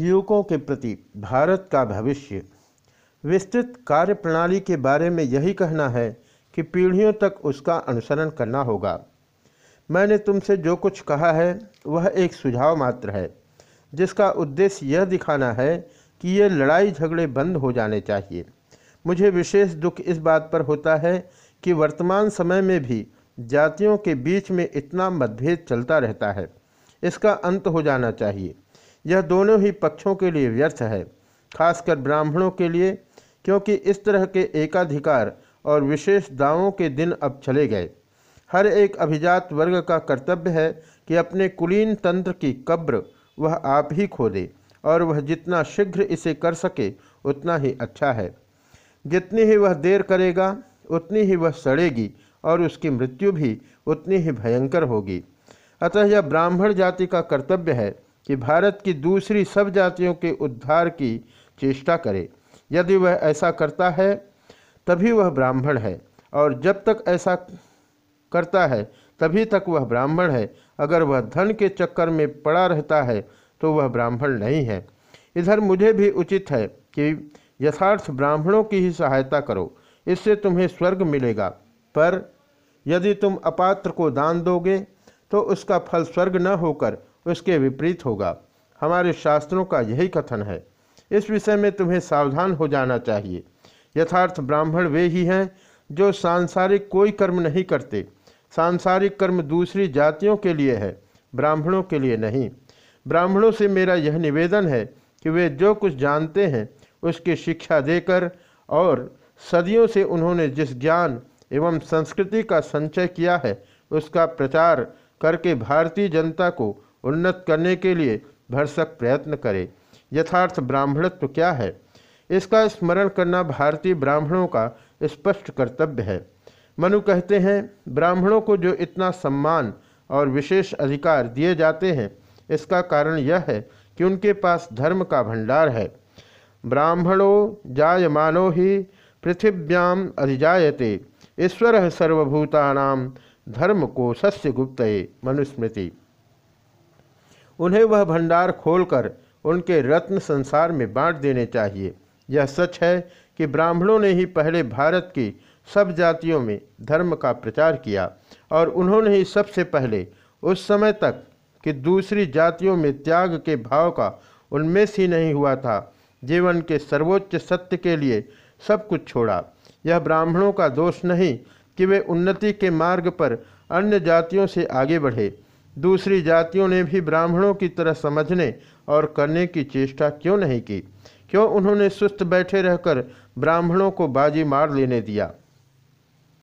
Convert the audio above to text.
युवकों के प्रति भारत का भविष्य। विस्तृत कार्यप्रणाली के बारे में यही कहना है कि पीढ़ियों तक उसका अनुसरण करना होगा। मैंने तुमसे जो कुछ कहा है, वह एक सुझाव मात्र है, जिसका उद्देश्य यह दिखाना है कि ये लड़ाई झगड़े बंद हो जाने चाहिए। मुझे विशेष दुख इस बात पर होता है कि वर्तमान समय में भी जातियों के बीच में इतना मतभेद चलता रहता है। इसका अंत हो जाना चाहिए। यह दोनों ही पक्षों के लिए व्यर्थ है, खासकर ब्राह्मणों के लिए, क्योंकि इस तरह के एकाधिकार और विशेष दावों के दिन अब चले गए। हर एक अभिजात वर्ग का कर्तव्य है कि अपने कुलीन तंत्र की कब्र वह आप ही खोदे, और वह जितना शीघ्र इसे कर सके, उतना ही अच्छा है। जितनी ही वह देर करेगा, उतनी ही वह सड़ेगी, और उसकी मृत्यु भी उतनी ही भयंकर होगी। अतः यह ब्राह्मण जाति का कर्तव्य है कि भारत की दूसरी सब जातियों के उद्धार की चेष्टा करे। यदि वह ऐसा करता है, तभी वह ब्राह्मण है, और जब तक ऐसा करता है, तभी तक वह ब्राह्मण है। अगर वह धन के चक्कर में पड़ा रहता है तो वह ब्राह्मण नहीं है। इधर मुझे भी उचित है कि यथार्थ ब्राह्मणों की ही सहायता करो, इससे तुम्हें स्वर्ग मिलेगा। पर यदि तुम अपात्र को दान दोगे तो उसका फल स्वर्ग न होकर उसके विपरीत होगा। हमारे शास्त्रों का यही कथन है। इस विषय में तुम्हें सावधान हो जाना चाहिए। यथार्थ ब्राह्मण वे ही हैं जो सांसारिक कोई कर्म नहीं करते। सांसारिक कर्म दूसरी जातियों के लिए है, ब्राह्मणों के लिए नहीं। ब्राह्मणों से मेरा यह निवेदन है कि वे जो कुछ जानते हैं, उसकी शिक्षा देकर और सदियों से उन्होंने जिस ज्ञान एवं संस्कृति का संचय किया है, उसका प्रचार करके भारतीय जनता को उन्नत करने के लिए भरसक प्रयत्न करे। यथार्थ ब्राह्मणत्व क्या है? इसका स्मरण करना भारतीय ब्राह्मणों का स्पष्ट कर्तव्य है। मनु कहते हैं, ब्राह्मणों को जो इतना सम्मान और विशेष अधिकार दिए जाते हैं, इसका कारण यह है कि उनके पास धर्म का भंडार है। ब्राह्मणों जायमानो ही पृथिव्याम अधिजायते, ईश्वर सर्वभूतानाम धर्म को सस्य गुप्त मनुस्मृति। उन्हें वह भंडार खोलकर उनके रत्न संसार में बांट देने चाहिए। यह सच है कि ब्राह्मणों ने ही पहले भारत की सब जातियों में धर्म का प्रचार किया और उन्होंने ही सबसे पहले उस समय तक कि दूसरी जातियों में त्याग के भाव का उन्मेष ही नहीं हुआ था। जीवन के सर्वोच्च सत्य के लिए सब कुछ छोड़ा। यह ब्राह्मणों का दोष नहीं कि वे उन्नति के मार्ग पर अन्य जातियों से आगे बढ़े। दूसरी जातियों ने भी ब्राह्मणों की तरह समझने और करने की चेष्टा क्यों नहीं की? क्यों उन्होंने सुस्त बैठे रहकर ब्राह्मणों को बाजी मार लेने दिया?